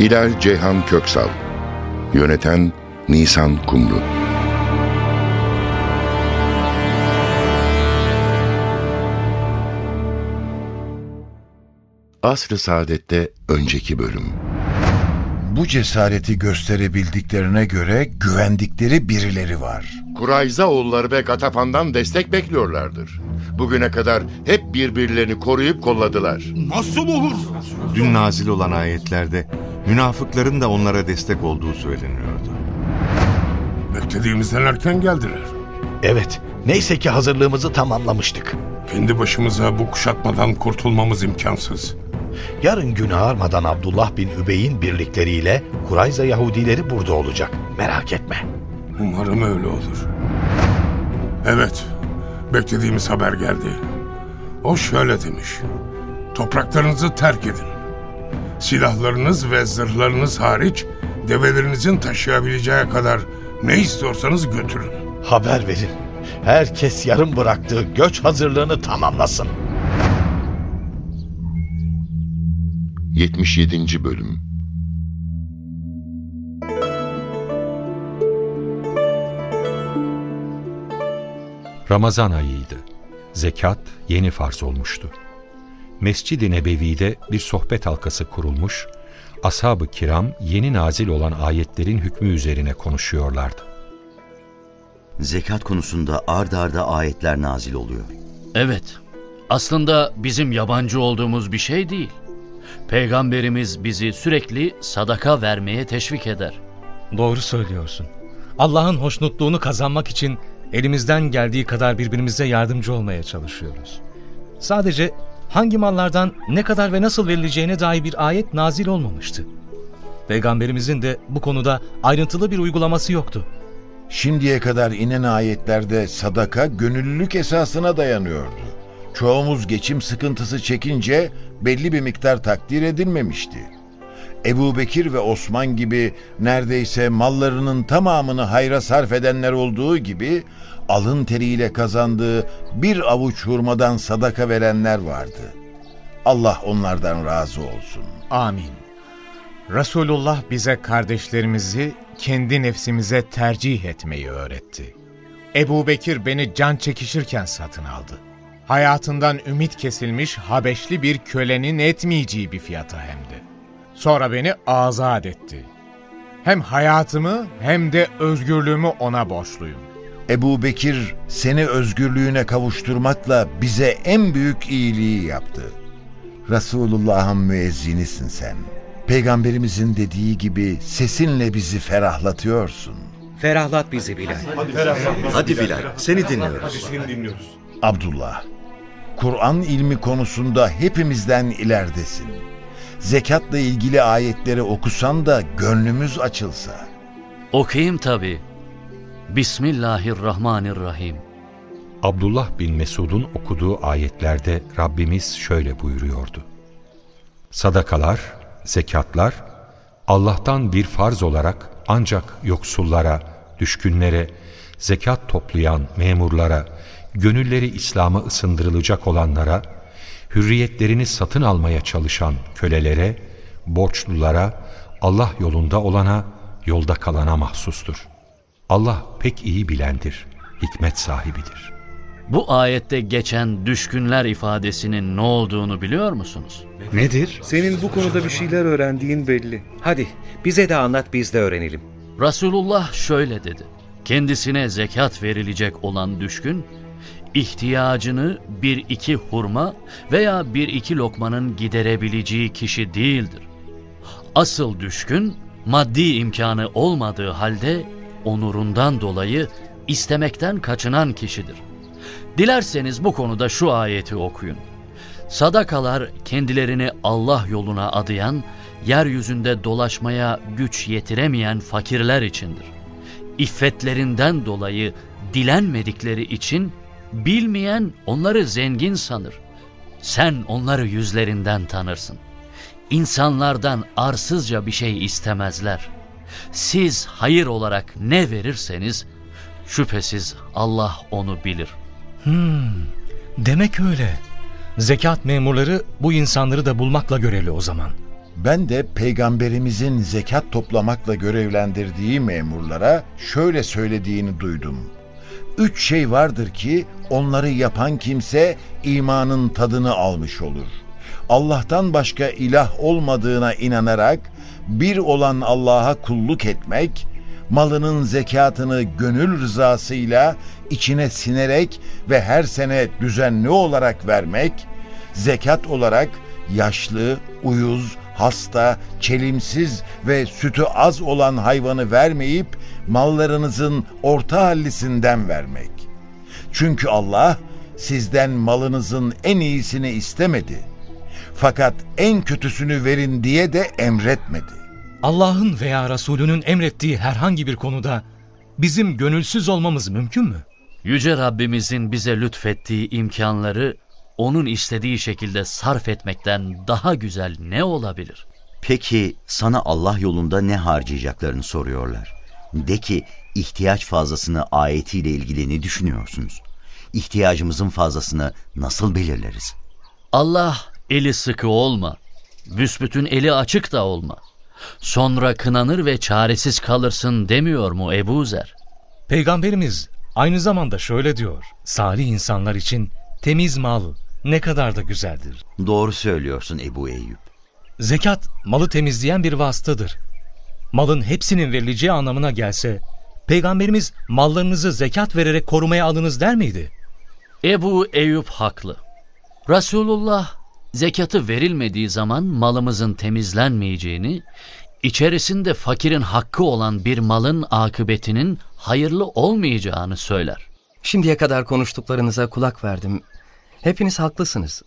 Hilal Ceyhan Köksal Yöneten Nisan Kumru Asr-ı Saadet'te önceki bölüm Bu cesareti gösterebildiklerine göre güvendikleri birileri var. Kurayza oğulları ve Gatafan'dan destek bekliyorlardır. Bugüne kadar hep birbirlerini koruyup kolladılar. Nasıl olur? Dün nazil olan ayetlerde münafıkların da onlara destek olduğu söyleniyordu. Beklediğimizden erken geldiler. Evet, neyse ki hazırlığımızı tamamlamıştık. Kendi başımıza bu kuşatmadan kurtulmamız imkansız. Yarın gün ağarmadan Abdullah bin Übey'in birlikleriyle Kurayza Yahudileri burada olacak. Merak etme. Umarım öyle olur. Evet, beklediğimiz haber geldi. O şöyle demiş. Topraklarınızı terk edin. Silahlarınız ve zırhlarınız hariç develerinizin taşıyabileceği kadar ne istiyorsanız götürün. Haber verin. Herkes yarım bıraktığı göç hazırlığını tamamlasın. 77. Bölüm Ramazan ayıydı. Zekat yeni farz olmuştu. Mescid-i Nebevi'de bir sohbet halkası kurulmuş, ashab-ı kiram yeni nazil olan ayetlerin hükmü üzerine konuşuyorlardı. Zekat konusunda ard arda ayetler nazil oluyor. Evet, aslında bizim yabancı olduğumuz bir şey değil. Peygamberimiz bizi sürekli sadaka vermeye teşvik eder. Doğru söylüyorsun. Allah'ın hoşnutluğunu kazanmak için elimizden geldiği kadar birbirimize yardımcı olmaya çalışıyoruz. Sadece hangi mallardan ne kadar ve nasıl verileceğine dair bir ayet nazil olmamıştı. Peygamberimizin de bu konuda ayrıntılı bir uygulaması yoktu. Şimdiye kadar inen ayetlerde sadaka gönüllülük esasına dayanıyordu. Çoğumuz geçim sıkıntısı çekince belli bir miktar takdir edilmemişti. Ebu Bekir ve Osman gibi neredeyse mallarının tamamını hayra sarf edenler olduğu gibi alın teriyle kazandığı bir avuç hurmadan sadaka verenler vardı. Allah onlardan razı olsun. Amin. Resulullah bize kardeşlerimizi kendi nefsimize tercih etmeyi öğretti. Ebu Bekir beni can çekişirken satın aldı. Hayatından ümit kesilmiş Habeşli bir kölenin etmeyeceği bir fiyata hem de. Sonra beni azat etti. Hem hayatımı hem de özgürlüğümü ona borçluyum. Ebu Bekir seni özgürlüğüne kavuşturmakla bize en büyük iyiliği yaptı. Resulullah'ın müezzinisin sen. Peygamberimizin dediği gibi sesinle bizi ferahlatıyorsun. Ferahlat bizi Bilal. Hadi Bilal, seni dinliyoruz. Abdullah, Kur'an ilmi konusunda hepimizden ileridesin. Zekatla ilgili ayetleri okusan da gönlümüz açılsa. Okuyayım tabii. Bismillahirrahmanirrahim. Abdullah bin Mesud'un okuduğu ayetlerde Rabbimiz şöyle buyuruyordu. Sadakalar, zekatlar, Allah'tan bir farz olarak ancak yoksullara, düşkünlere, zekat toplayan memurlara, gönülleri İslam'a ısındırılacak olanlara, hürriyetlerini satın almaya çalışan kölelere, borçlulara, Allah yolunda olana, yolda kalana mahsustur. Allah pek iyi bilendir, hikmet sahibidir. Bu ayette geçen düşkünler ifadesinin ne olduğunu biliyor musunuz? Nedir? Senin bu konuda bir şeyler öğrendiğin belli. Hadi bize de anlat biz de öğrenelim. Resulullah şöyle dedi. Kendisine zekat verilecek olan düşkün, ihtiyacını bir iki hurma veya bir iki lokmanın giderebileceği kişi değildir. Asıl düşkün, maddi imkanı olmadığı halde onurundan dolayı istemekten kaçınan kişidir. Dilerseniz bu konuda şu ayeti okuyun. Sadakalar kendilerini Allah yoluna adayan yeryüzünde dolaşmaya güç yetiremeyen fakirler içindir. İffetlerinden dolayı dilenmedikleri için bilmeyen onları zengin sanır. Sen onları yüzlerinden tanırsın. İnsanlardan arsızca bir şey istemezler. Siz hayır olarak ne verirseniz şüphesiz Allah onu bilir. Hmm, demek öyle. Zekat memurları bu insanları da bulmakla görevli o zaman. Ben de peygamberimizin zekat toplamakla görevlendirdiği memurlara şöyle söylediğini duydum. Üç şey vardır ki onları yapan kimse imanın tadını almış olur. Allah'tan başka ilah olmadığına inanarak bir olan Allah'a kulluk etmek, malının zekatını gönül rızasıyla içine sinerek ve her sene düzenli olarak vermek, zekat olarak yaşlı, uyuz, hasta, çelimsiz ve sütü az olan hayvanı vermeyip mallarınızın orta hallisinden vermek. Çünkü Allah sizden malınızın en iyisini istemedi. Fakat en kötüsünü verin diye de emretmedi. Allah'ın veya Resulünün emrettiği herhangi bir konuda bizim gönülsüz olmamız mümkün mü? Yüce Rabbimizin bize lütfettiği imkanları onun istediği şekilde sarf etmekten daha güzel ne olabilir? Peki sana Allah yolunda ne harcayacaklarını soruyorlar. De ki ihtiyaç fazlasını ayetiyle ilgili ne düşünüyorsunuz? İhtiyacımızın fazlasını nasıl belirleriz? Allah eli sıkı olma, büsbütün eli açık da olma. Sonra kınanır ve çaresiz kalırsın demiyor mu Ebu Zer? Peygamberimiz aynı zamanda şöyle diyor. Salih insanlar için temiz mal ne kadar da güzeldir. Doğru söylüyorsun Ebu Eyyub. Zekat malı temizleyen bir vasıtadır. Malın hepsinin verileceği anlamına gelse, Peygamberimiz mallarınızı zekat vererek korumaya alınız der miydi? Ebu Eyüp haklı. Resulullah zekatı verilmediği zaman malımızın temizlenmeyeceğini, içerisinde fakirin hakkı olan bir malın akıbetinin hayırlı olmayacağını söyler. Şimdiye kadar konuştuklarınıza kulak verdim. Hepiniz haklısınız.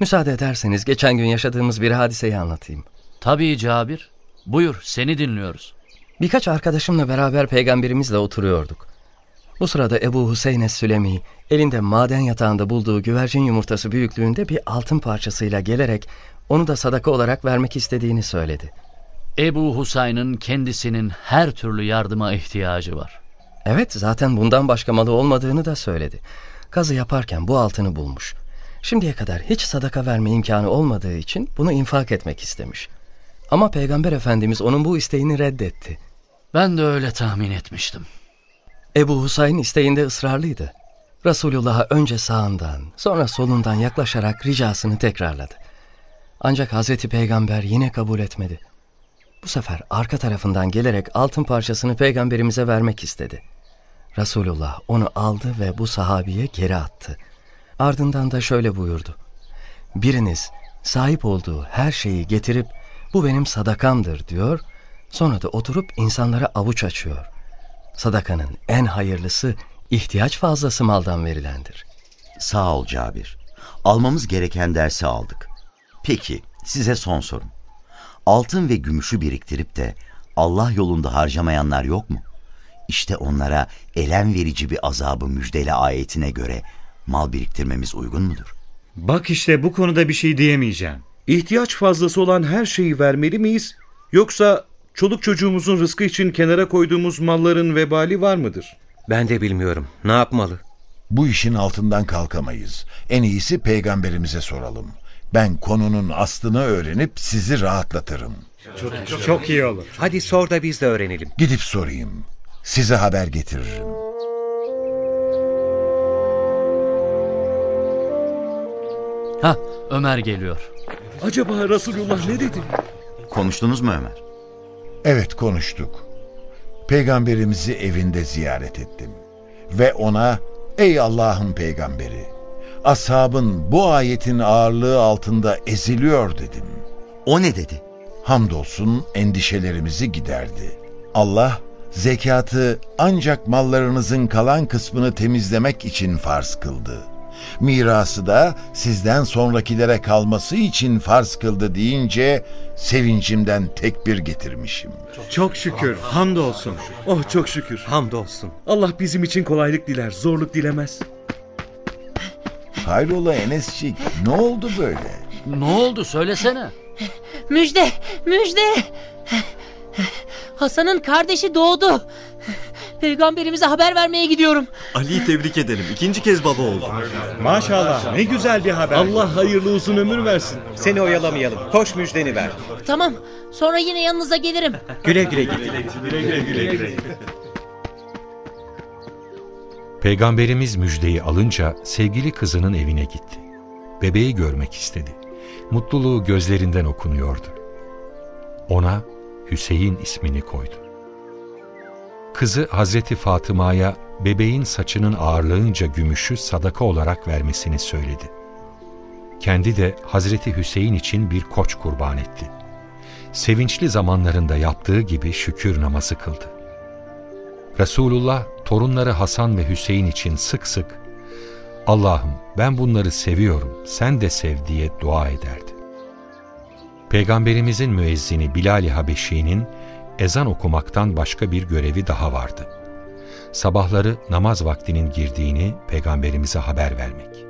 Müsaade ederseniz geçen gün yaşadığımız bir hadiseyi anlatayım. Tabii Cabir. Buyur seni dinliyoruz. Birkaç arkadaşımla beraber peygamberimizle oturuyorduk. Bu sırada Ebu Hüseyin Sülemi elinde maden yatağında bulduğu güvercin yumurtası büyüklüğünde bir altın parçasıyla gelerek onu da sadaka olarak vermek istediğini söyledi. Ebu Husayn'ın kendisinin her türlü yardıma ihtiyacı var. Evet zaten bundan başka malı olmadığını da söyledi. Kazı yaparken bu altını bulmuş. Şimdiye kadar hiç sadaka verme imkanı olmadığı için bunu infak etmek istemiş. Ama Peygamber Efendimiz onun bu isteğini reddetti. Ben de öyle tahmin etmiştim. Ebu Husayn isteğinde ısrarlıydı. Resulullah'a önce sağından, sonra solundan yaklaşarak ricasını tekrarladı. Ancak Hazreti Peygamber yine kabul etmedi. Bu sefer arka tarafından gelerek altın parçasını peygamberimize vermek istedi. Resulullah onu aldı ve bu sahabiye geri attı. Ardından da şöyle buyurdu. Biriniz sahip olduğu her şeyi getirip bu benim sadakamdır diyor, sonra da oturup insanlara avuç açıyor. Sadakanın en hayırlısı ihtiyaç fazlası maldan verilendir. Sağ ol Cabir. Almamız gereken dersi aldık. Peki size son sorum. Altın ve gümüşü biriktirip de Allah yolunda harcamayanlar yok mu? İşte onlara elem verici bir azabı müjdele ayetine göre mal biriktirmemiz uygun mudur? Bak işte bu konuda bir şey diyemeyeceğim. İhtiyaç fazlası olan her şeyi vermeli miyiz? Yoksa çoluk çocuğumuzun rızkı için kenara koyduğumuz malların vebali var mıdır? Ben de bilmiyorum. Ne yapmalı? Bu işin altından kalkamayız. En iyisi peygamberimize soralım. Ben konunun aslını öğrenip sizi rahatlatırım. Çok, çok, çok iyi olur. Hadi sor da biz de öğrenelim. Gidip sorayım. Size haber getiririm. Ha Ömer geliyor. Acaba Resulullah ne dedi? Konuştunuz mu Ömer? Evet konuştuk. Peygamberimizi evinde ziyaret ettim. Ve ona ey Allah'ın peygamberi ashabın bu ayetin ağırlığı altında eziliyor dedim. O ne dedi? Hamdolsun endişelerimizi giderdi. Allah zekatı ancak mallarınızın kalan kısmını temizlemek için farz kıldı. Mirası da sizden sonrakilere kalması için farz kıldı deyince sevincimden tekbir getirmişim. Çok şükür, hamdolsun. Oh çok şükür. Hamdolsun. Allah bizim için kolaylık diler, zorluk dilemez. Hayrola Enescik, ne oldu böyle? Ne oldu söylesene. Müjde, müjde. Hasan'ın kardeşi doğdu. Peygamberimize haber vermeye gidiyorum. Ali'yi tebrik edelim. İkinci kez baba oldu. Maşallah ne güzel bir haber. Allah hayırlı uzun ömür versin. Seni oyalamayalım. Koş müjdeni ver. Tamam, sonra yine yanınıza gelirim. Güle güle git. Peygamberimiz müjdeyi alınca sevgili kızının evine gitti. Bebeği görmek istedi. Mutluluğu gözlerinden okunuyordu. Ona Hüseyin ismini koydu. Kızı Hazreti Fatıma'ya bebeğin saçının ağırlığınca gümüşü sadaka olarak vermesini söyledi. Kendi de Hazreti Hüseyin için bir koç kurban etti. Sevinçli zamanlarında yaptığı gibi şükür namazı kıldı. Resulullah torunları Hasan ve Hüseyin için sık sık Allah'ım ben bunları seviyorum sen de sev diye dua ederdi. Peygamberimizin müezzini Bilal-i Habeşi'nin ezan okumaktan başka bir görevi daha vardı. Sabahları namaz vaktinin girdiğini peygamberimize haber vermek.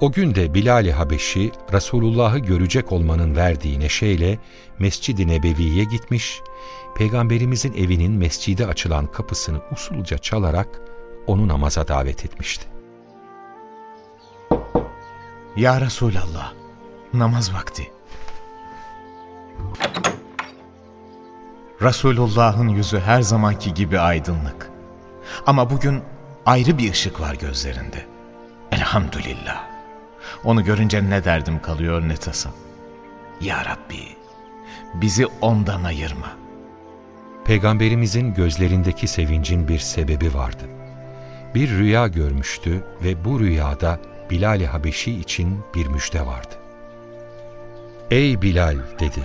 O gün de Bilal-i Habeşi Resulullah'ı görecek olmanın verdiği neşeyle Mescid-i Nebevi'ye gitmiş, peygamberimizin evinin mescide açılan kapısını usulca çalarak onu namaza davet etmişti. Ya Resulallah, namaz vakti. Resulullah'ın yüzü her zamanki gibi aydınlık. Ama bugün ayrı bir ışık var gözlerinde. Elhamdülillah. Onu görünce ne derdim kalıyor ne tasam. Ya Rabbi, bizi ondan ayırma. Peygamberimizin gözlerindeki sevincin bir sebebi vardı. Bir rüya görmüştü ve bu rüyada Bilal-i Habeşi için bir müjde vardı. Ey Bilal dedi,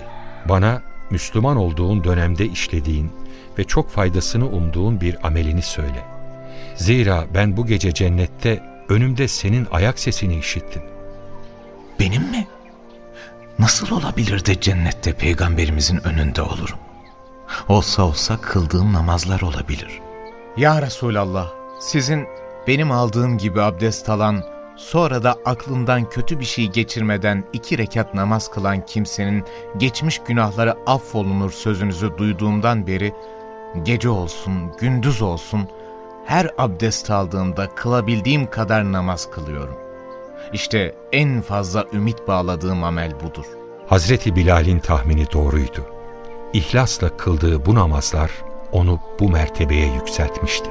bana Müslüman olduğun dönemde işlediğin ve çok faydasını umduğun bir amelini söyle. Zira ben bu gece cennette önümde senin ayak sesini işittim. Benim mi? Nasıl olabilir de cennette peygamberimizin önünde olurum? Olsa olsa kıldığım namazlar olabilir. Ya Resulallah, sizin benim aldığım gibi abdest alan, sonra da aklından kötü bir şey geçirmeden iki rekat namaz kılan kimsenin geçmiş günahları affolunur sözünüzü duyduğumdan beri, gece olsun, gündüz olsun, her abdest aldığımda kılabildiğim kadar namaz kılıyorum. İşte en fazla ümit bağladığım amel budur. Hazreti Bilal'in tahmini doğruydu. İhlasla kıldığı bu namazlar onu bu mertebeye yükseltmişti.